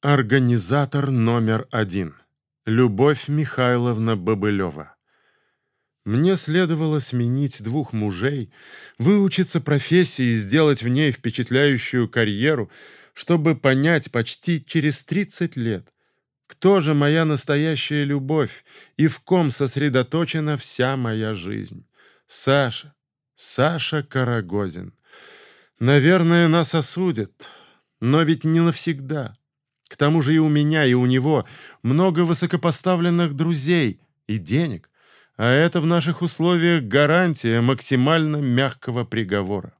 Организатор номер один. Любовь Михайловна Бобылева. Мне следовало сменить двух мужей, выучиться профессии и сделать в ней впечатляющую карьеру, чтобы понять почти через 30 лет, кто же моя настоящая любовь и в ком сосредоточена вся моя жизнь. Саша, Саша Карагозин. Наверное, нас осудят, но ведь не навсегда. К тому же и у меня, и у него много высокопоставленных друзей и денег, а это в наших условиях гарантия максимально мягкого приговора.